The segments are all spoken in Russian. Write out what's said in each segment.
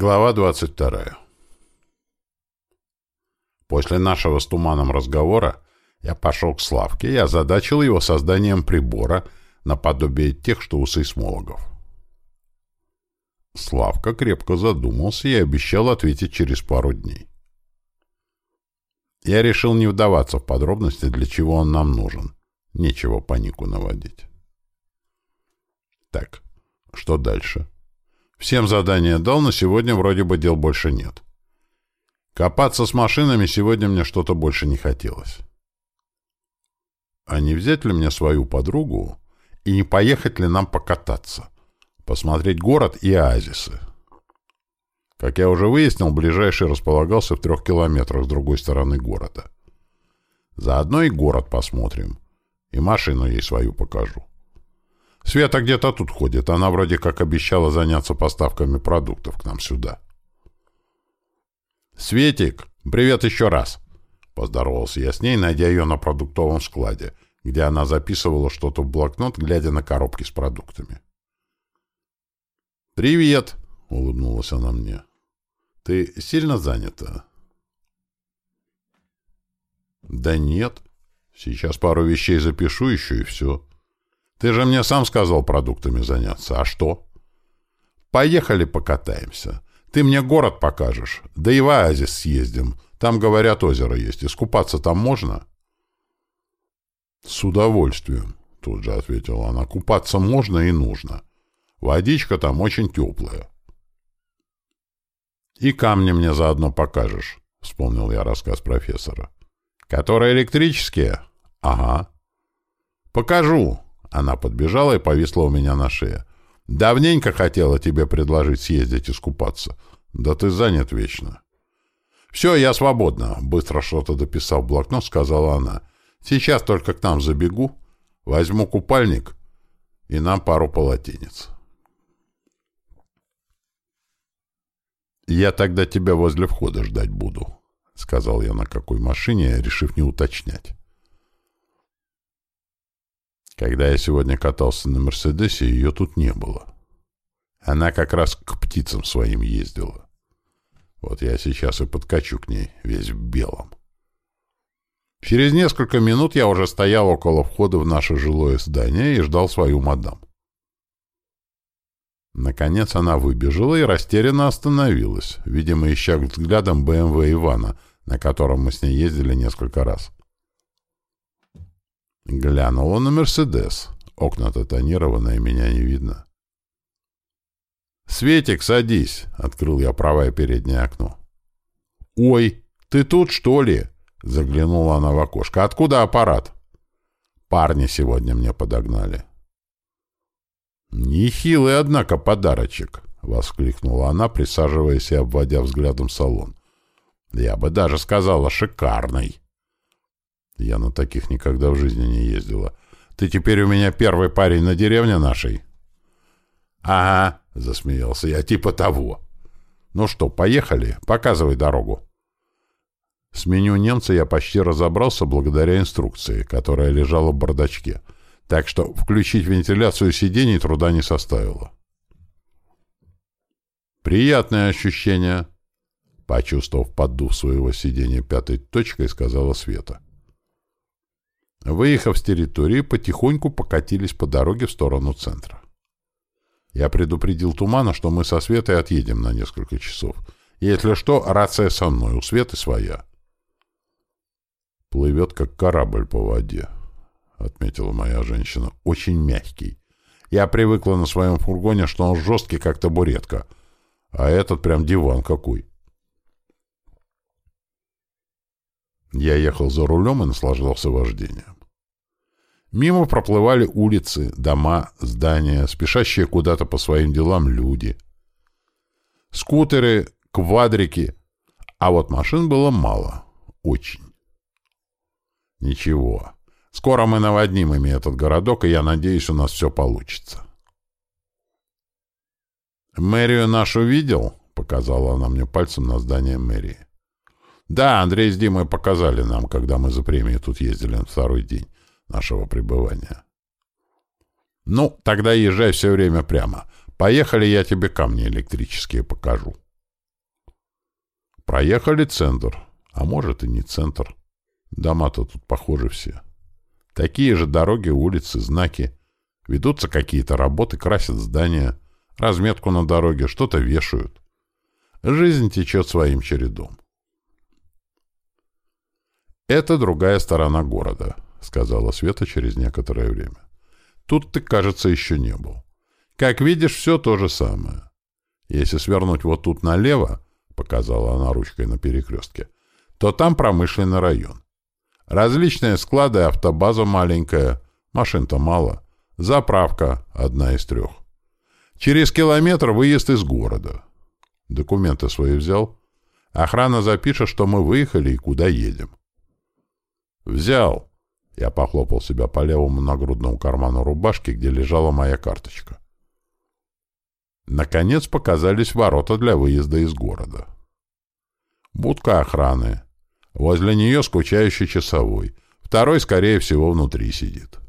Глава 22. После нашего с Туманом разговора я пошел к Славке и озадачил его созданием прибора наподобие тех, что у сейсмологов. Славка крепко задумался и обещал ответить через пару дней. Я решил не вдаваться в подробности, для чего он нам нужен. Нечего панику наводить. Так, что дальше? — Всем задание дал, но сегодня вроде бы дел больше нет. Копаться с машинами сегодня мне что-то больше не хотелось. А не взять ли мне свою подругу и не поехать ли нам покататься? Посмотреть город и оазисы. Как я уже выяснил, ближайший располагался в трех километрах с другой стороны города. Заодно и город посмотрим. И машину ей свою покажу. Света где-то тут ходит. Она вроде как обещала заняться поставками продуктов к нам сюда. «Светик, привет еще раз!» Поздоровался я с ней, найдя ее на продуктовом складе, где она записывала что-то в блокнот, глядя на коробки с продуктами. «Привет!» — улыбнулась она мне. «Ты сильно занята?» «Да нет. Сейчас пару вещей запишу еще и все». Ты же мне сам сказал продуктами заняться. А что? Поехали покатаемся. Ты мне город покажешь. Да и в оазис съездим. Там, говорят, озеро есть. Искупаться там можно? С удовольствием, тут же ответила она. Купаться можно и нужно. Водичка там очень теплая. И камни мне заодно покажешь, вспомнил я рассказ профессора. Которые электрические? Ага. Покажу, она подбежала и повисла у меня на шее. «Давненько хотела тебе предложить съездить искупаться. Да ты занят вечно». «Все, я свободна», — быстро что-то дописав в блокнот, сказала она. «Сейчас только к нам забегу, возьму купальник и нам пару полотенец». «Я тогда тебя возле входа ждать буду», — сказал я на какой машине, решив не уточнять. Когда я сегодня катался на «Мерседесе», ее тут не было. Она как раз к птицам своим ездила. Вот я сейчас и подкачу к ней, весь в белом. Через несколько минут я уже стоял около входа в наше жилое здание и ждал свою мадам. Наконец она выбежала и растерянно остановилась, видимо, ища взглядом БМВ Ивана, на котором мы с ней ездили несколько раз. Глянула на «Мерседес». Окна-то тонированные, меня не видно. «Светик, садись!» — открыл я правое переднее окно. «Ой, ты тут, что ли?» — заглянула она в окошко. «Откуда аппарат?» «Парни сегодня мне подогнали». «Нехилый, однако, подарочек!» — воскликнула она, присаживаясь и обводя взглядом салон. «Я бы даже сказала, шикарный!» Я на таких никогда в жизни не ездила. Ты теперь у меня первый парень на деревне нашей? Ага, засмеялся я, типа того. Ну что, поехали, показывай дорогу. С меню немца я почти разобрался благодаря инструкции, которая лежала в бардачке, так что включить вентиляцию сидений труда не составило. Приятное ощущение, почувствовав поддув своего сиденья пятой точкой, сказала Света. — Выехав с территории, потихоньку покатились по дороге в сторону центра. Я предупредил Тумана, что мы со Светой отъедем на несколько часов. Если что, рация со мной, у Светы своя. «Плывет, как корабль по воде», — отметила моя женщина. «Очень мягкий. Я привыкла на своем фургоне, что он жесткий, как табуретка. А этот прям диван какой». Я ехал за рулем и наслаждался вождением. Мимо проплывали улицы, дома, здания, спешащие куда-то по своим делам люди. Скутеры, квадрики. А вот машин было мало. Очень. Ничего. Скоро мы наводним ими этот городок, и я надеюсь, у нас все получится. «Мэрию нашу видел?» — показала она мне пальцем на здание мэрии. Да, Андрей с Димой показали нам, когда мы за премией тут ездили на второй день нашего пребывания. Ну, тогда езжай все время прямо. Поехали, я тебе камни электрические покажу. Проехали центр, а может и не центр. Дома-то тут похожи все. Такие же дороги, улицы, знаки. Ведутся какие-то работы, красят здания, разметку на дороге, что-то вешают. Жизнь течет своим чередом. «Это другая сторона города», — сказала Света через некоторое время. «Тут ты, кажется, еще не был. Как видишь, все то же самое. Если свернуть вот тут налево, — показала она ручкой на перекрестке, — то там промышленный район. Различные склады, автобаза маленькая, машин-то мало, заправка одна из трех. Через километр выезд из города. Документы свои взял. Охрана запишет, что мы выехали и куда едем. «Взял!» Я похлопал себя по левому нагрудному карману рубашки, где лежала моя карточка. Наконец показались ворота для выезда из города. Будка охраны. Возле нее скучающий часовой. Второй, скорее всего, внутри сидит.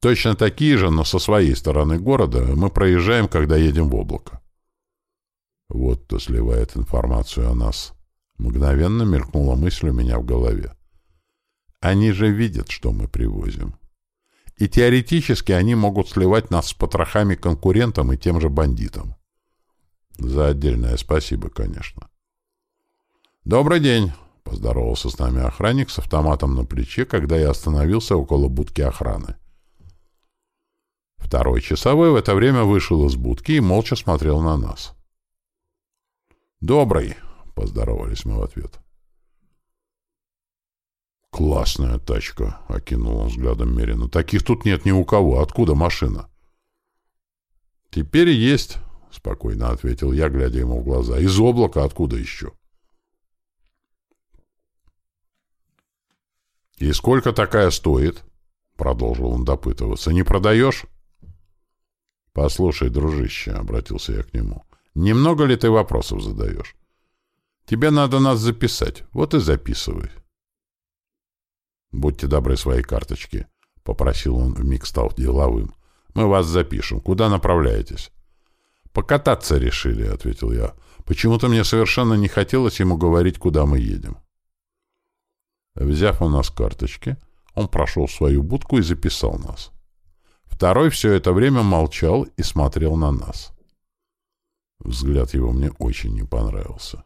Точно такие же, но со своей стороны города, мы проезжаем, когда едем в облако. Вот кто сливает информацию о нас. Мгновенно мелькнула мысль у меня в голове. Они же видят, что мы привозим. И теоретически они могут сливать нас с потрохами конкурентам и тем же бандитам. За отдельное спасибо, конечно. «Добрый день!» — поздоровался с нами охранник с автоматом на плече, когда я остановился около будки охраны. Второй часовой в это время вышел из будки и молча смотрел на нас. «Добрый!» — поздоровались мы в ответ. «Классная тачка», — окинул он взглядом Мерина. «Таких тут нет ни у кого. Откуда машина?» «Теперь есть», — спокойно ответил я, глядя ему в глаза. «Из облака откуда еще?» «И сколько такая стоит?» — продолжил он допытываться. «Не продаешь?» «Послушай, дружище», — обратился я к нему, — «немного ли ты вопросов задаешь? Тебе надо нас записать. Вот и записывай». «Будьте добры своей карточки», — попросил он, вмиг стал деловым. «Мы вас запишем. Куда направляетесь?» «Покататься решили», — ответил я. «Почему-то мне совершенно не хотелось ему говорить, куда мы едем». Взяв у нас карточки, он прошел свою будку и записал нас. Второй все это время молчал и смотрел на нас. Взгляд его мне очень не понравился.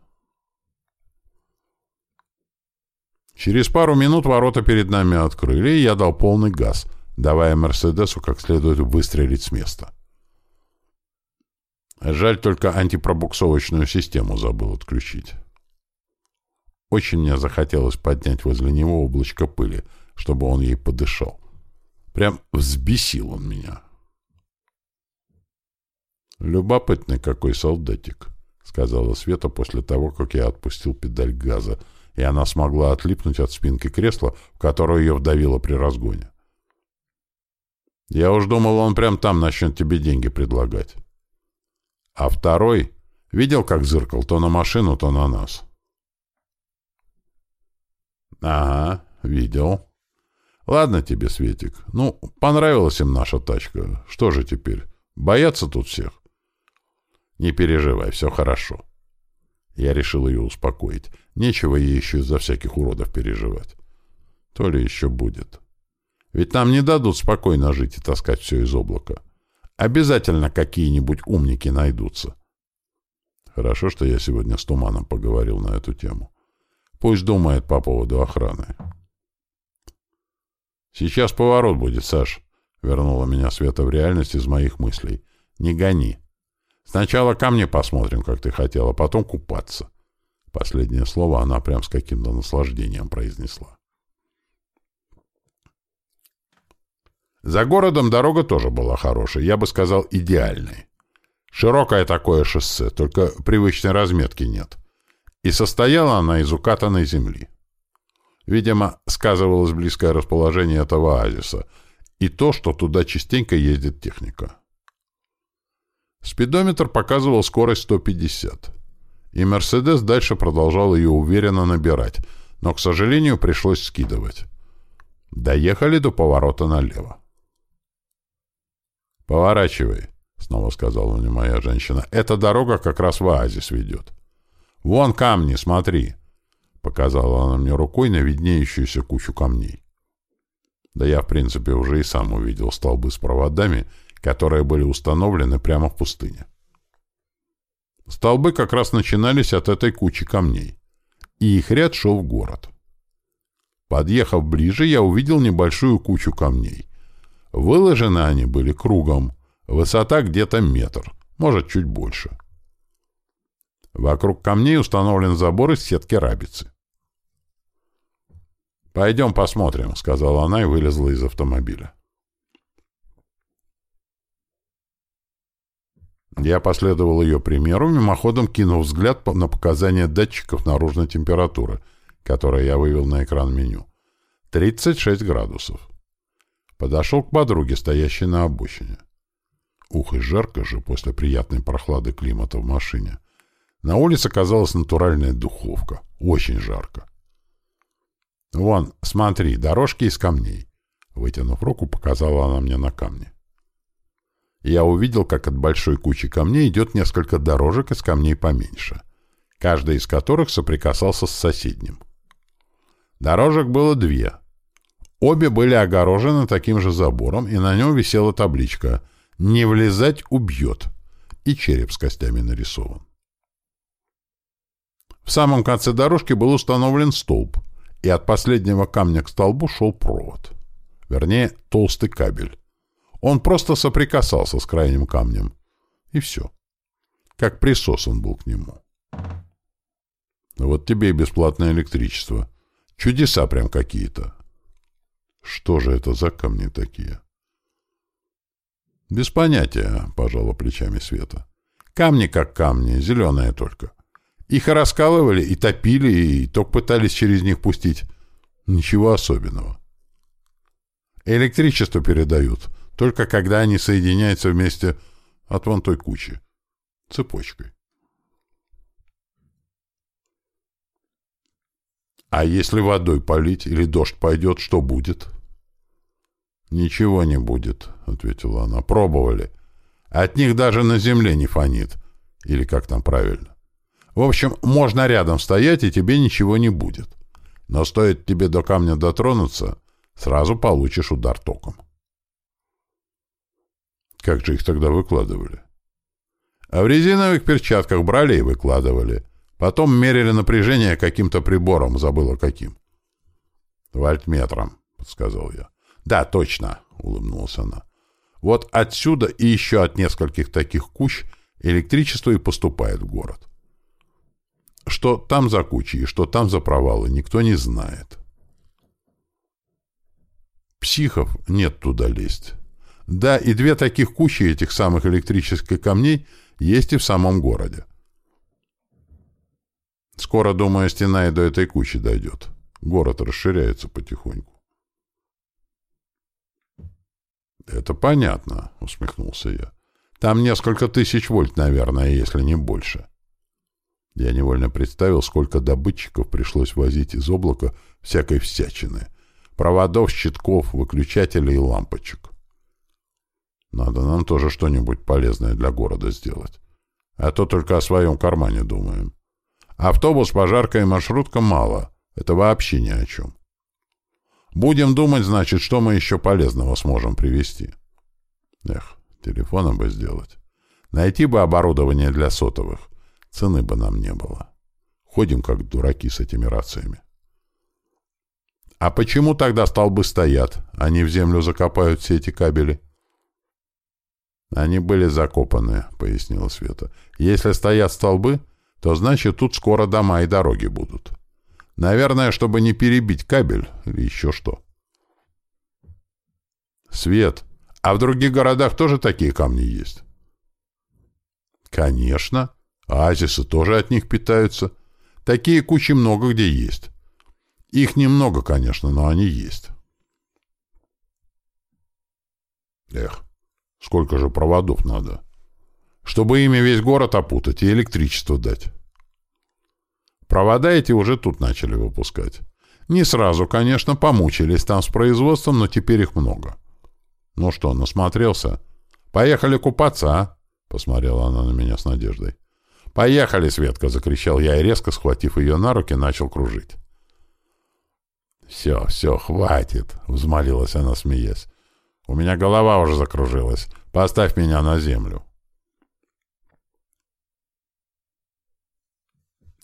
Через пару минут ворота перед нами открыли, и я дал полный газ, давая «Мерседесу» как следует выстрелить с места. Жаль, только антипробуксовочную систему забыл отключить. Очень мне захотелось поднять возле него облачко пыли, чтобы он ей подышал. Прям взбесил он меня. «Любопытный какой солдатик», — сказала Света после того, как я отпустил педаль газа, и она смогла отлипнуть от спинки кресла, в которое ее вдавило при разгоне. «Я уж думал, он прям там начнет тебе деньги предлагать». А второй видел, как зыркал то на машину, то на нас. «Ага, видел», Ладно тебе, Светик. Ну, понравилась им наша тачка. Что же теперь? Боятся тут всех? Не переживай, все хорошо. Я решил ее успокоить. Нечего ей еще из-за всяких уродов переживать. То ли еще будет. Ведь нам не дадут спокойно жить и таскать все из облака. Обязательно какие-нибудь умники найдутся. Хорошо, что я сегодня с Туманом поговорил на эту тему. Пусть думает по поводу охраны. «Сейчас поворот будет, Саш», — вернула меня Света в реальность из моих мыслей. «Не гони. Сначала ко мне посмотрим, как ты хотела, потом купаться». Последнее слово она прям с каким-то наслаждением произнесла. За городом дорога тоже была хорошая, я бы сказал, идеальной. Широкое такое шоссе, только привычной разметки нет. И состояла она из укатанной земли. Видимо, сказывалось близкое расположение этого оазиса и то, что туда частенько ездит техника. Спидометр показывал скорость 150, и «Мерседес» дальше продолжал ее уверенно набирать, но, к сожалению, пришлось скидывать. Доехали до поворота налево. «Поворачивай», — снова сказала мне моя женщина. «Эта дорога как раз в оазис ведет. «Вон камни, смотри!» — показала она мне рукой на виднеющуюся кучу камней. Да я, в принципе, уже и сам увидел столбы с проводами, которые были установлены прямо в пустыне. Столбы как раз начинались от этой кучи камней, и их ряд шел в город. Подъехав ближе, я увидел небольшую кучу камней. Выложены они были кругом, высота где-то метр, может, чуть больше. Вокруг камней установлен забор из сетки рабицы. «Пойдем посмотрим», — сказала она и вылезла из автомобиля. Я последовал ее примеру, мимоходом кинув взгляд на показания датчиков наружной температуры, которые я вывел на экран меню. 36 градусов. Подошел к подруге, стоящей на обочине. Ух, и жарко же после приятной прохлады климата в машине. На улице оказалась натуральная духовка. Очень жарко. «Вон, смотри, дорожки из камней». Вытянув руку, показала она мне на камни. Я увидел, как от большой кучи камней идет несколько дорожек из камней поменьше, каждая из которых соприкасался с соседним. Дорожек было две. Обе были огорожены таким же забором, и на нем висела табличка «Не влезать убьет» и череп с костями нарисован. В самом конце дорожки был установлен столб, и от последнего камня к столбу шел провод. Вернее, толстый кабель. Он просто соприкасался с крайним камнем. И все. Как присос он был к нему. Вот тебе и бесплатное электричество. Чудеса прям какие-то. Что же это за камни такие? Без понятия, пожала плечами Света. Камни как камни, зеленые только. Их и раскалывали, и топили, и ток пытались через них пустить. Ничего особенного. Электричество передают, только когда они соединяются вместе от вон той кучи. Цепочкой. А если водой полить или дождь пойдет, что будет? Ничего не будет, ответила она. Пробовали. От них даже на земле не фонит. Или как там правильно. В общем, можно рядом стоять, и тебе ничего не будет. Но стоит тебе до камня дотронуться, сразу получишь удар током. Как же их тогда выкладывали? А в резиновых перчатках брали и выкладывали. Потом мерили напряжение каким-то прибором, забыла каким. «Вольтметром», — подсказал я. «Да, точно», — улыбнулась она. «Вот отсюда и еще от нескольких таких кущ электричество и поступает в город. Что там за кучи и что там за провалы, никто не знает. Психов нет туда лезть. Да, и две таких кучи этих самых электрических камней есть и в самом городе. Скоро, думаю, стена и до этой кучи дойдет. Город расширяется потихоньку. «Это понятно», — усмехнулся я. «Там несколько тысяч вольт, наверное, если не больше. Я невольно представил, сколько добытчиков пришлось возить из облака всякой всячины. Проводов, щитков, выключателей и лампочек. Надо нам тоже что-нибудь полезное для города сделать. А то только о своем кармане думаем. Автобус, пожарка и маршрутка мало. Это вообще ни о чем. Будем думать, значит, что мы еще полезного сможем привезти. Эх, телефоном бы сделать. Найти бы оборудование для сотовых. Цены бы нам не было. Ходим как дураки с этими рациями. А почему тогда столбы стоят? Они в землю закопают все эти кабели? Они были закопаны, пояснила Света. Если стоят столбы, то значит тут скоро дома и дороги будут. Наверное, чтобы не перебить кабель или еще что. Свет, а в других городах тоже такие камни есть? Конечно. Оазисы тоже от них питаются. Такие кучи много где есть. Их немного, конечно, но они есть. Эх, сколько же проводов надо. Чтобы ими весь город опутать и электричество дать. Провода эти уже тут начали выпускать. Не сразу, конечно, помучились там с производством, но теперь их много. Ну что, насмотрелся? Поехали купаться, а? Посмотрела она на меня с надеждой. «Поехали, Светка!» — закричал я и, резко схватив ее на руки, начал кружить. «Все, все, хватит!» — взмолилась она, смеясь. «У меня голова уже закружилась. Поставь меня на землю».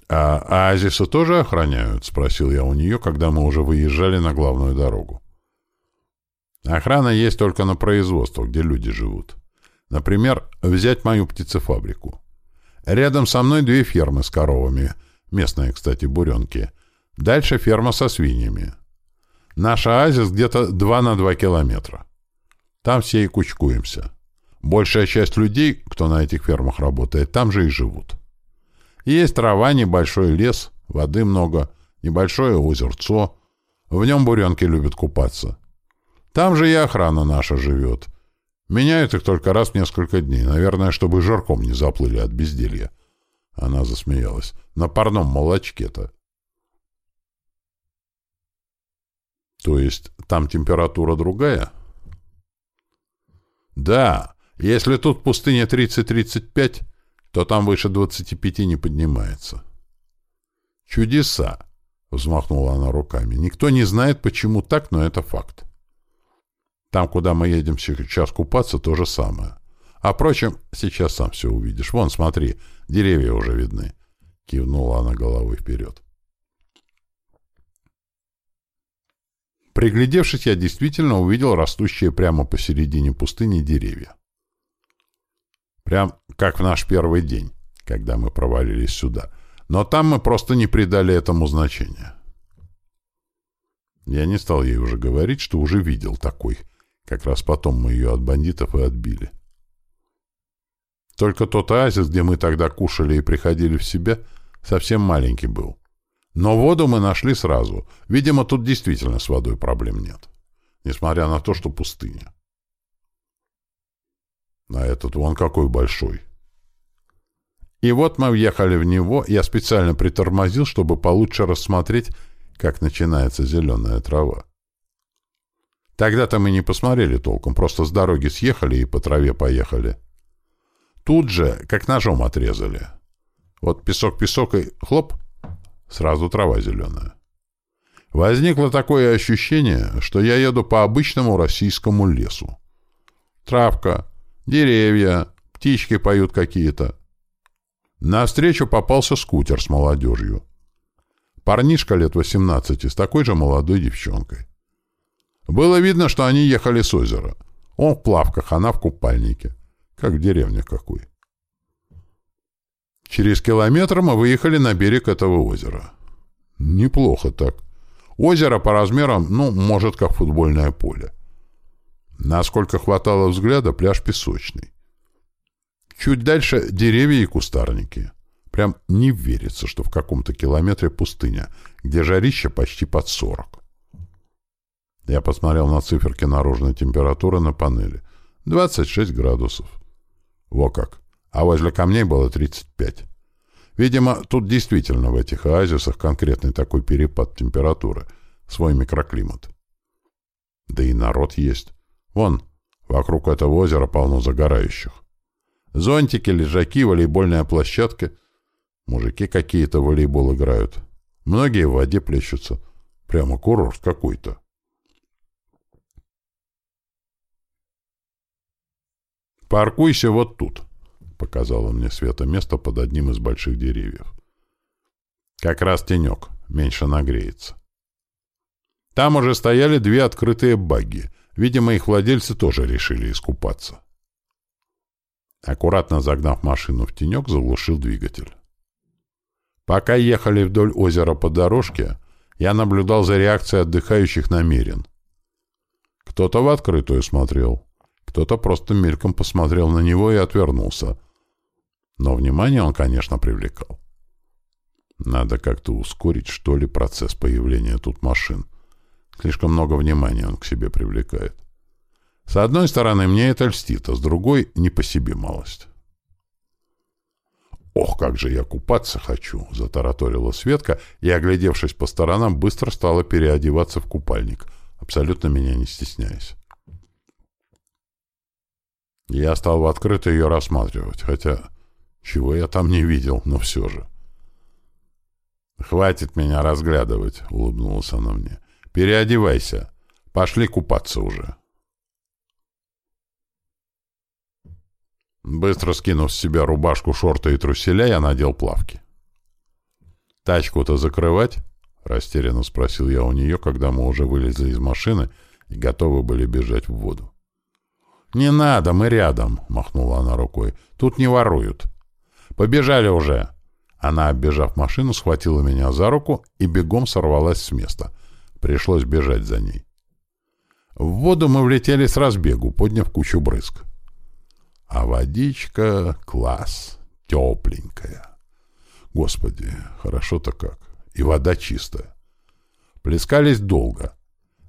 «А оазисы тоже охраняют?» — спросил я у нее, когда мы уже выезжали на главную дорогу. «Охрана есть только на производство, где люди живут. Например, взять мою птицефабрику. Рядом со мной две фермы с коровами, местные, кстати, буренки. Дальше ферма со свиньями. Наш оазис где-то 2 на 2 километра. Там все и кучкуемся. Большая часть людей, кто на этих фермах работает, там же и живут. Есть трава, небольшой лес, воды много, небольшое озерцо. В нем буренки любят купаться. Там же и охрана наша живет — Меняют их только раз в несколько дней, наверное, чтобы жирком не заплыли от безделья. Она засмеялась. На парном молочке-то. То есть там температура другая? Да, если тут пустыня 30-35, то там выше 25 не поднимается. Чудеса, взмахнула она руками. Никто не знает, почему так, но это факт. Там, куда мы едем сейчас купаться, то же самое. А, впрочем, сейчас сам все увидишь. Вон, смотри, деревья уже видны. Кивнула она головой вперед. Приглядевшись, я действительно увидел растущие прямо посередине пустыни деревья. Прям как в наш первый день, когда мы провалились сюда. Но там мы просто не придали этому значения. Я не стал ей уже говорить, что уже видел такой — как раз потом мы ее от бандитов и отбили. Только тот оазис, где мы тогда кушали и приходили в себя, совсем маленький был. Но воду мы нашли сразу. Видимо, тут действительно с водой проблем нет. Несмотря на то, что пустыня. А этот вон какой большой. И вот мы въехали в него, я специально притормозил, чтобы получше рассмотреть, как начинается зеленая трава. Тогда-то мы не посмотрели толком, просто с дороги съехали и по траве поехали. Тут же, как ножом отрезали. Вот песок-песок и хлоп, сразу трава зеленая. Возникло такое ощущение, что я еду по обычному российскому лесу. Травка, деревья, птички поют какие-то. Навстречу попался скутер с молодежью. Парнишка лет 18 с такой же молодой девчонкой. Было видно, что они ехали с озера. Он в плавках, она в купальнике. Как в деревне какой. Через километр мы выехали на берег этого озера. Неплохо так. Озеро по размерам, ну, может, как футбольное поле. Насколько хватало взгляда, пляж песочный. Чуть дальше деревья и кустарники. Прям не верится, что в каком-то километре пустыня, где жарище почти под сорок. Я посмотрел на циферки наружной температуры на панели. 26 градусов. Во как. А возле камней было 35. Видимо, тут действительно в этих оазисах конкретный такой перепад температуры, свой микроклимат. Да и народ есть. Вон, вокруг этого озера полно загорающих. Зонтики, лежаки, волейбольная площадка. Мужики какие-то волейбол играют. Многие в воде плещутся. Прямо курорт какой-то. «Паркуйся вот тут», — показала мне Света место под одним из больших деревьев. «Как раз тенек, меньше нагреется». Там уже стояли две открытые багги. Видимо, их владельцы тоже решили искупаться. Аккуратно загнав машину в тенек, заглушил двигатель. Пока ехали вдоль озера по дорожке, я наблюдал за реакцией отдыхающих намерен. Кто-то в открытую смотрел, кто-то просто мельком посмотрел на него и отвернулся. Но внимание он, конечно, привлекал. Надо как-то ускорить, что ли, процесс появления тут машин. Слишком много внимания он к себе привлекает. С одной стороны, мне это льстит, а с другой — не по себе малость. «Ох, как же я купаться хочу!» — затараторила Светка и, оглядевшись по сторонам, быстро стала переодеваться в купальник, абсолютно меня не стесняясь. Я стал в открыто ее рассматривать, хотя Чего я там не видел, но все же. «Хватит меня разглядывать», — улыбнулась она мне. «Переодевайся. Пошли купаться уже». Быстро скинув с себя рубашку, шорты и труселя, я надел плавки. «Тачку-то закрывать?» — растерянно спросил я у нее, когда мы уже вылезли из машины и готовы были бежать в воду. «Не надо, мы рядом», — махнула она рукой. «Тут не воруют». «Побежали уже!» Она, оббежав машину, схватила меня за руку и бегом сорвалась с места. Пришлось бежать за ней. В воду мы влетели с разбегу, подняв кучу брызг. А водичка — класс, тепленькая. Господи, хорошо-то как. И вода чистая. Плескались долго.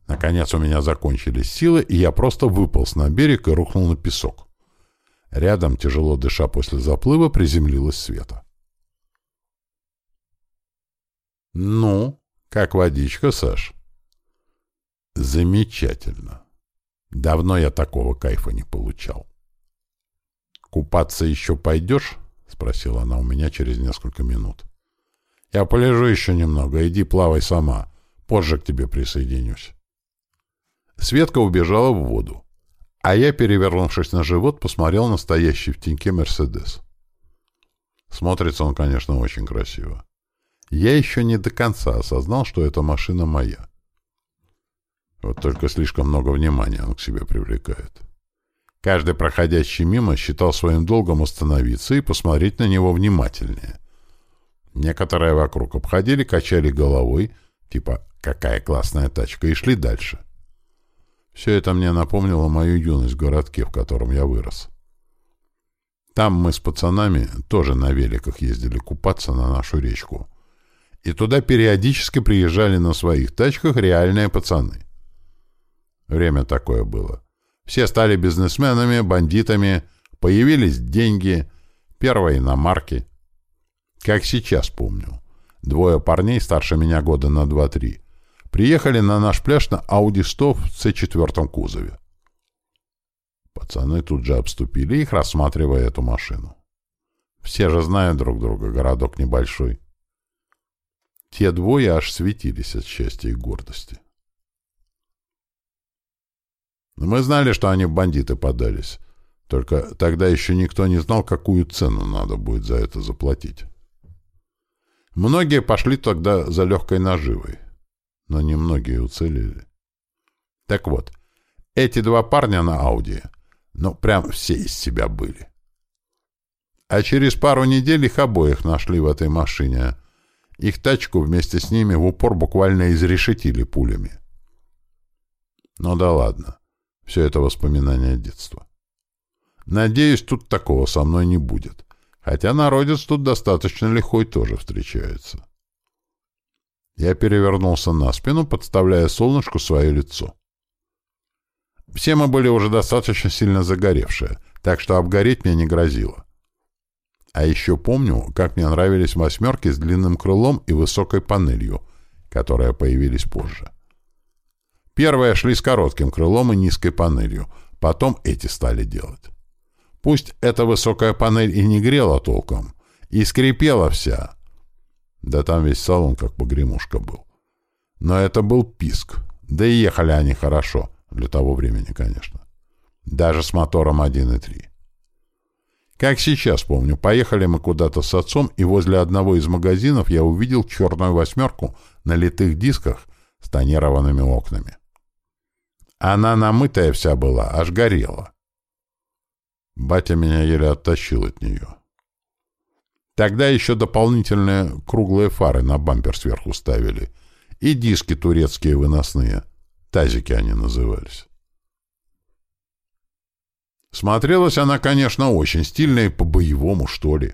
Наконец у меня закончились силы, и я просто выполз на берег и рухнул на песок. Рядом, тяжело дыша после заплыва, приземлилась Света. «Ну, как водичка, Саш?» «Замечательно. Давно я такого кайфа не получал». «Купаться еще пойдешь?» — спросила она у меня через несколько минут. «Я полежу еще немного. Иди плавай сама. Позже к тебе присоединюсь». Светка убежала в воду, а я, перевернувшись на живот, посмотрел на стоящий в теньке «Мерседес». Смотрится он, конечно, очень красиво. Я еще не до конца осознал, что эта машина моя. Вот только слишком много внимания он к себе привлекает. Каждый проходящий мимо считал своим долгом остановиться и посмотреть на него внимательнее. Некоторые вокруг обходили, качали головой, типа «какая классная тачка», и шли дальше. Все это мне напомнило мою юность в городке, в котором я вырос. Там мы с пацанами тоже на великах ездили купаться на нашу речку — и туда периодически приезжали на своих тачках реальные пацаны. Время такое было. Все стали бизнесменами, бандитами, появились деньги, первые иномарки. Как сейчас помню. Двое парней старше меня года на 2-3 приехали на наш пляж на Audi 100 в C4 кузове. Пацаны тут же обступили их, рассматривая эту машину. Все же знают друг друга, городок небольшой. Те двое аж светились от счастья и гордости. Мы знали, что они в бандиты подались. Только тогда еще никто не знал, какую цену надо будет за это заплатить. Многие пошли тогда за легкой наживой, но немногие уцелели. Так вот, эти два парня на Ауди, ну, прям все из себя были. А через пару недель их обоих нашли в этой машине — их тачку вместе с ними в упор буквально изрешетили пулями. Ну да ладно. Все это воспоминания детства. Надеюсь, тут такого со мной не будет. Хотя народец тут достаточно лихой тоже встречается. Я перевернулся на спину, подставляя солнышку свое лицо. Все мы были уже достаточно сильно загоревшие, так что обгореть мне не грозило. А еще помню, как мне нравились восьмерки с длинным крылом и высокой панелью, которые появились позже. Первые шли с коротким крылом и низкой панелью, потом эти стали делать. Пусть эта высокая панель и не грела толком, и скрипела вся. Да там весь салон как погремушка был. Но это был писк. Да и ехали они хорошо, для того времени, конечно. Даже с мотором 1.3. Как сейчас помню, поехали мы куда-то с отцом, и возле одного из магазинов я увидел черную восьмерку на литых дисках с тонированными окнами. Она намытая вся была, аж горела. Батя меня еле оттащил от нее. Тогда еще дополнительные круглые фары на бампер сверху ставили. И диски турецкие выносные. Тазики они назывались. Смотрелась она, конечно, очень стильно и по-боевому, что ли.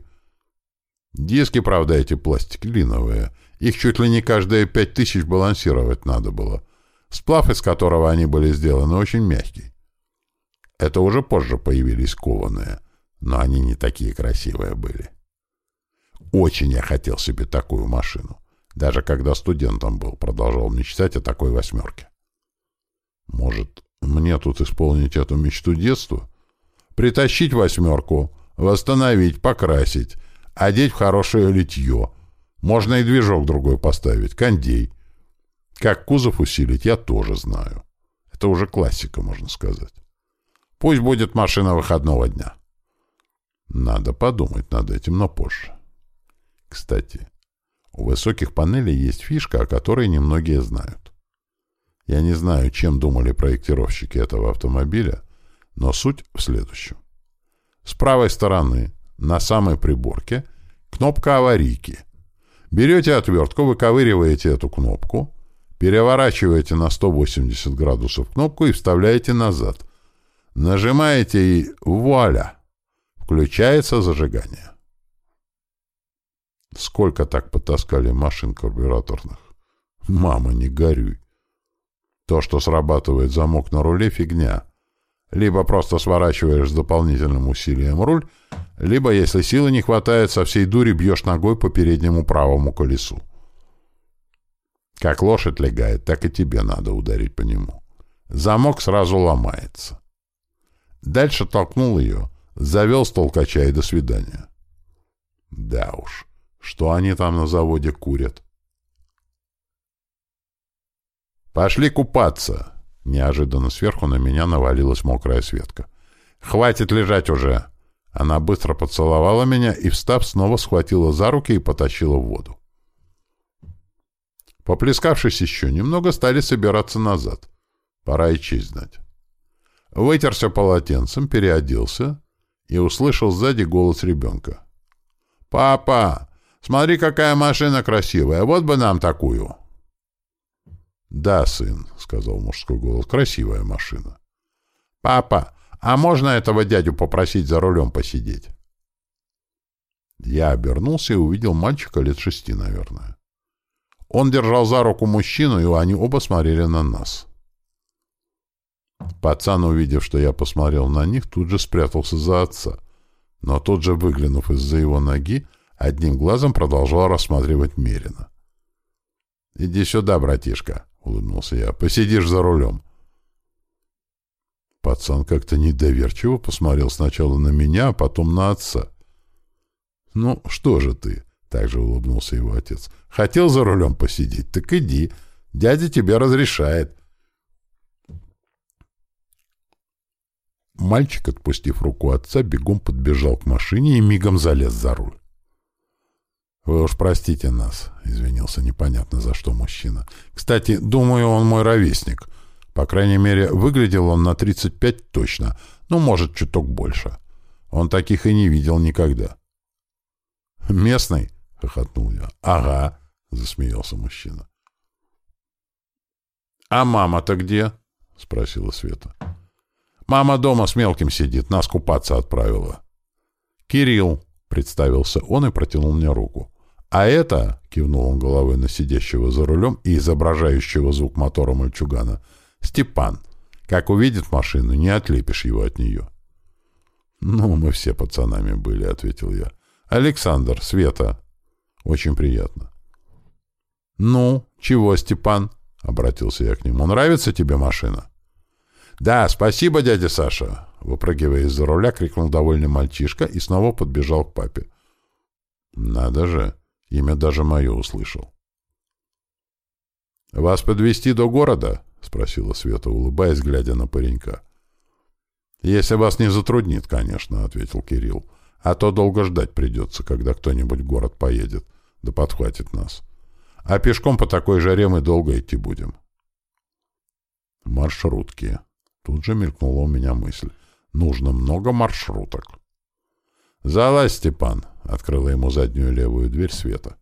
Диски, правда, эти пластиклиновые. Их чуть ли не каждые пять тысяч балансировать надо было. Сплав, из которого они были сделаны, очень мягкий. Это уже позже появились кованые, но они не такие красивые были. Очень я хотел себе такую машину. Даже когда студентом был, продолжал мечтать о такой восьмерке. Может, мне тут исполнить эту мечту детства? Притащить восьмерку, восстановить, покрасить, одеть в хорошее литье. Можно и движок другой поставить, кондей. Как кузов усилить, я тоже знаю. Это уже классика, можно сказать. Пусть будет машина выходного дня. Надо подумать над этим, но позже. Кстати, у высоких панелей есть фишка, о которой немногие знают. Я не знаю, чем думали проектировщики этого автомобиля, но суть в следующем. С правой стороны, на самой приборке, кнопка аварийки. Берете отвертку, выковыриваете эту кнопку, переворачиваете на 180 градусов кнопку и вставляете назад. Нажимаете и вуаля! Включается зажигание. Сколько так потаскали машин карбюраторных? Мама, не горюй. То, что срабатывает замок на руле, фигня. Либо просто сворачиваешь с дополнительным усилием руль, либо, если силы не хватает, со всей дури бьешь ногой по переднему правому колесу. Как лошадь легает, так и тебе надо ударить по нему. Замок сразу ломается. Дальше толкнул ее, завел с толкача и до свидания. Да уж, что они там на заводе курят? «Пошли купаться!» Неожиданно сверху на меня навалилась мокрая Светка. «Хватит лежать уже!» Она быстро поцеловала меня и, встав, снова схватила за руки и потащила в воду. Поплескавшись еще немного, стали собираться назад. Пора и честь знать. Вытерся полотенцем, переоделся и услышал сзади голос ребенка. «Папа, смотри, какая машина красивая, вот бы нам такую!» «Да, сын», — сказал мужской голос, — «красивая машина». «Папа, а можно этого дядю попросить за рулем посидеть?» Я обернулся и увидел мальчика лет шести, наверное. Он держал за руку мужчину, и они оба смотрели на нас. Пацан, увидев, что я посмотрел на них, тут же спрятался за отца. Но тот же, выглянув из-за его ноги, одним глазом продолжал рассматривать Мерина. «Иди сюда, братишка», — улыбнулся я. — Посидишь за рулем. Пацан как-то недоверчиво посмотрел сначала на меня, а потом на отца. — Ну, что же ты? — также улыбнулся его отец. — Хотел за рулем посидеть? Так иди. Дядя тебе разрешает. Мальчик, отпустив руку отца, бегом подбежал к машине и мигом залез за руль. «Вы уж простите нас», — извинился непонятно за что мужчина. «Кстати, думаю, он мой ровесник. По крайней мере, выглядел он на 35 точно, ну, может, чуток больше. Он таких и не видел никогда». «Местный?» — хохотнул я. «Ага», — засмеялся мужчина. «А мама-то где?» — спросила Света. «Мама дома с мелким сидит, нас купаться отправила». «Кирилл», — представился он и протянул мне руку. «А это», — кивнул он головой на сидящего за рулем и изображающего звук мотора мальчугана, — «Степан. Как увидит машину, не отлепишь его от нее». «Ну, мы все пацанами были», — ответил я. «Александр, Света. Очень приятно». «Ну, чего, Степан?» — обратился я к нему. «Нравится тебе машина?» «Да, спасибо, дядя Саша!» Выпрыгивая из-за руля, крикнул довольный мальчишка и снова подбежал к папе. «Надо же! Имя даже мое услышал. «Вас подвести до города?» — спросила Света, улыбаясь, глядя на паренька. «Если вас не затруднит, конечно», — ответил Кирилл. «А то долго ждать придется, когда кто-нибудь в город поедет, да подхватит нас. А пешком по такой жаре мы долго идти будем». «Маршрутки». Тут же мелькнула у меня мысль. «Нужно много маршруток». «Залазь, Степан», — открыла ему заднюю левую дверь Света.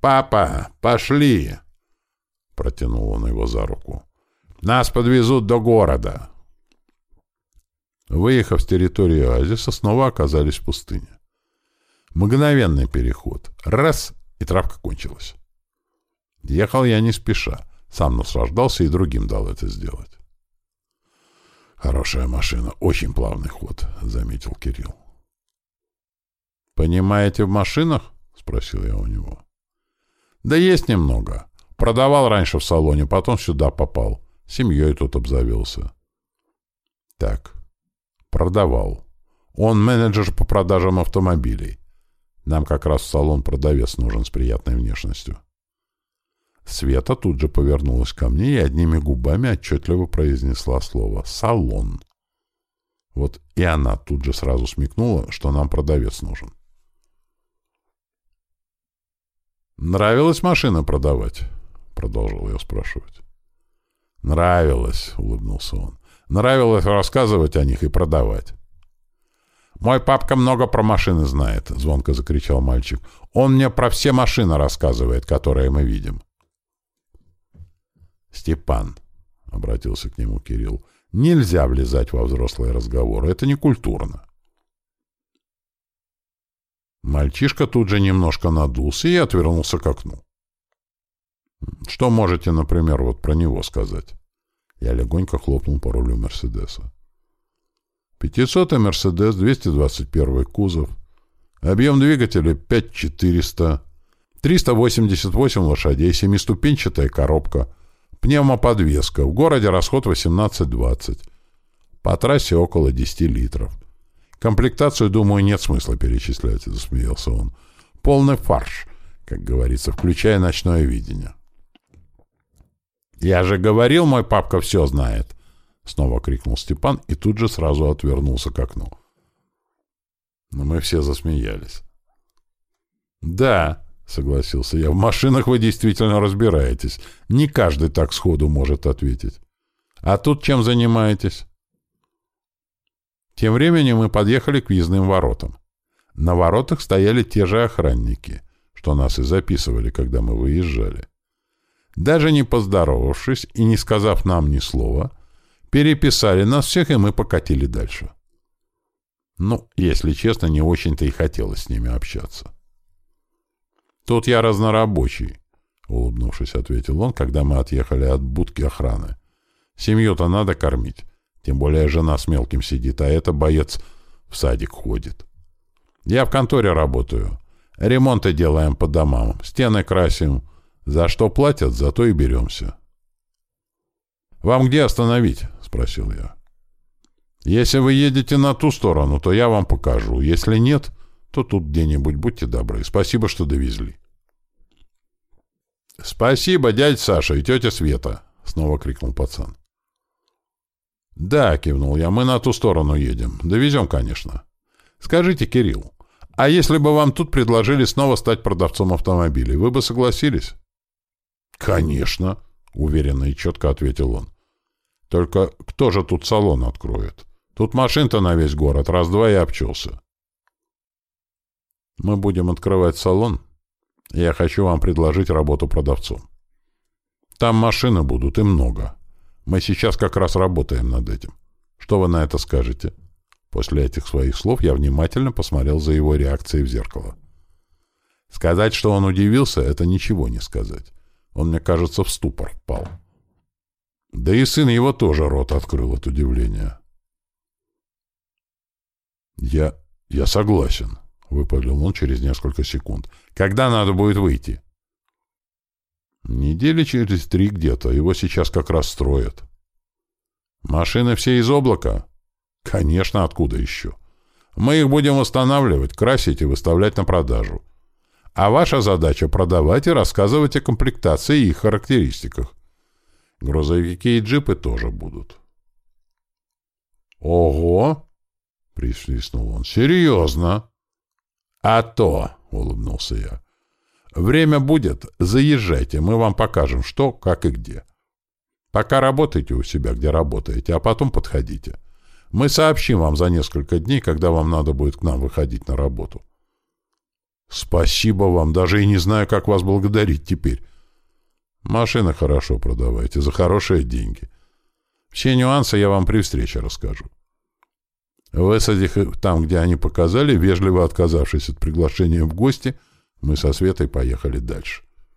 «Папа, пошли!» — протянул он его за руку. «Нас подвезут до города!» Выехав с территории оазиса, снова оказались в пустыне. Мгновенный переход. Раз — и травка кончилась. Ехал я не спеша. Сам наслаждался и другим дал это сделать. «Хорошая машина, очень плавный ход», — заметил Кирилл. «Понимаете в машинах?» — спросил я у него. «Да есть немного. Продавал раньше в салоне, потом сюда попал. Семьей тут обзавелся». «Так, продавал. Он менеджер по продажам автомобилей. Нам как раз в салон продавец нужен с приятной внешностью. Света тут же повернулась ко мне и одними губами отчетливо произнесла слово «салон». Вот и она тут же сразу смекнула, что нам продавец нужен. «Нравилась машина продавать?» — продолжил я спрашивать. «Нравилось», — улыбнулся он. «Нравилось рассказывать о них и продавать». «Мой папка много про машины знает», — звонко закричал мальчик. «Он мне про все машины рассказывает, которые мы видим». «Степан», — обратился к нему Кирилл, — «нельзя влезать во взрослые разговоры. Это не культурно». Мальчишка тут же немножко надулся и отвернулся к окну. «Что можете, например, вот про него сказать?» Я легонько хлопнул по рулю Мерседеса. 500 Мерседес, 221 кузов. Объем двигателя 5400. 388 лошадей, семиступенчатая коробка. Пневмоподвеска. В городе расход 18-20. По трассе около 10 литров. Комплектацию, думаю, нет смысла перечислять, засмеялся он. Полный фарш, как говорится, включая ночное видение. «Я же говорил, мой папка все знает!» Снова крикнул Степан и тут же сразу отвернулся к окну. Но мы все засмеялись. «Да», — согласился я, — «в машинах вы действительно разбираетесь. Не каждый так сходу может ответить. А тут чем занимаетесь?» Тем временем мы подъехали к въездным воротам. На воротах стояли те же охранники, что нас и записывали, когда мы выезжали. Даже не поздоровавшись и не сказав нам ни слова, переписали нас всех, и мы покатили дальше. Ну, если честно, не очень-то и хотелось с ними общаться. «Тут я разнорабочий», — улыбнувшись, ответил он, когда мы отъехали от будки охраны. «Семью-то надо кормить. Тем более жена с мелким сидит, а это боец в садик ходит. Я в конторе работаю. Ремонты делаем по домам, стены красим. За что платят, за то и беремся. «Вам где остановить?» — спросил я. «Если вы едете на ту сторону, то я вам покажу. Если нет, то тут где-нибудь будьте добры. Спасибо, что довезли». «Спасибо, дядь Саша и тетя Света!» — снова крикнул пацан. «Да», — кивнул я, — «мы на ту сторону едем. Довезем, конечно. Скажите, Кирилл, а если бы вам тут предложили снова стать продавцом автомобилей, вы бы согласились?» «Конечно», — уверенно и четко ответил он. «Только кто же тут салон откроет? Тут машин-то на весь город, раз-два и обчелся». «Мы будем открывать салон. Я хочу вам предложить работу продавцом. Там машины будут и много». Мы сейчас как раз работаем над этим. Что вы на это скажете?» После этих своих слов я внимательно посмотрел за его реакцией в зеркало. Сказать, что он удивился, это ничего не сказать. Он, мне кажется, в ступор впал. Да и сын его тоже рот открыл от удивления. «Я... я согласен», — выпалил он через несколько секунд. «Когда надо будет выйти?» Недели через три где-то. Его сейчас как раз строят. Машины все из облака? Конечно, откуда еще? Мы их будем восстанавливать, красить и выставлять на продажу. А ваша задача — продавать и рассказывать о комплектации и их характеристиках. Грузовики и джипы тоже будут. «Ого!» — присвистнул он. «Серьезно?» «А то!» — улыбнулся я. Время будет, заезжайте, мы вам покажем, что, как и где. Пока работайте у себя, где работаете, а потом подходите. Мы сообщим вам за несколько дней, когда вам надо будет к нам выходить на работу. Спасибо вам, даже и не знаю, как вас благодарить теперь. Машины хорошо продавайте, за хорошие деньги. Все нюансы я вам при встрече расскажу. Высадив их там, где они показали, вежливо отказавшись от приглашения в гости, — мы со Светой поехали дальше.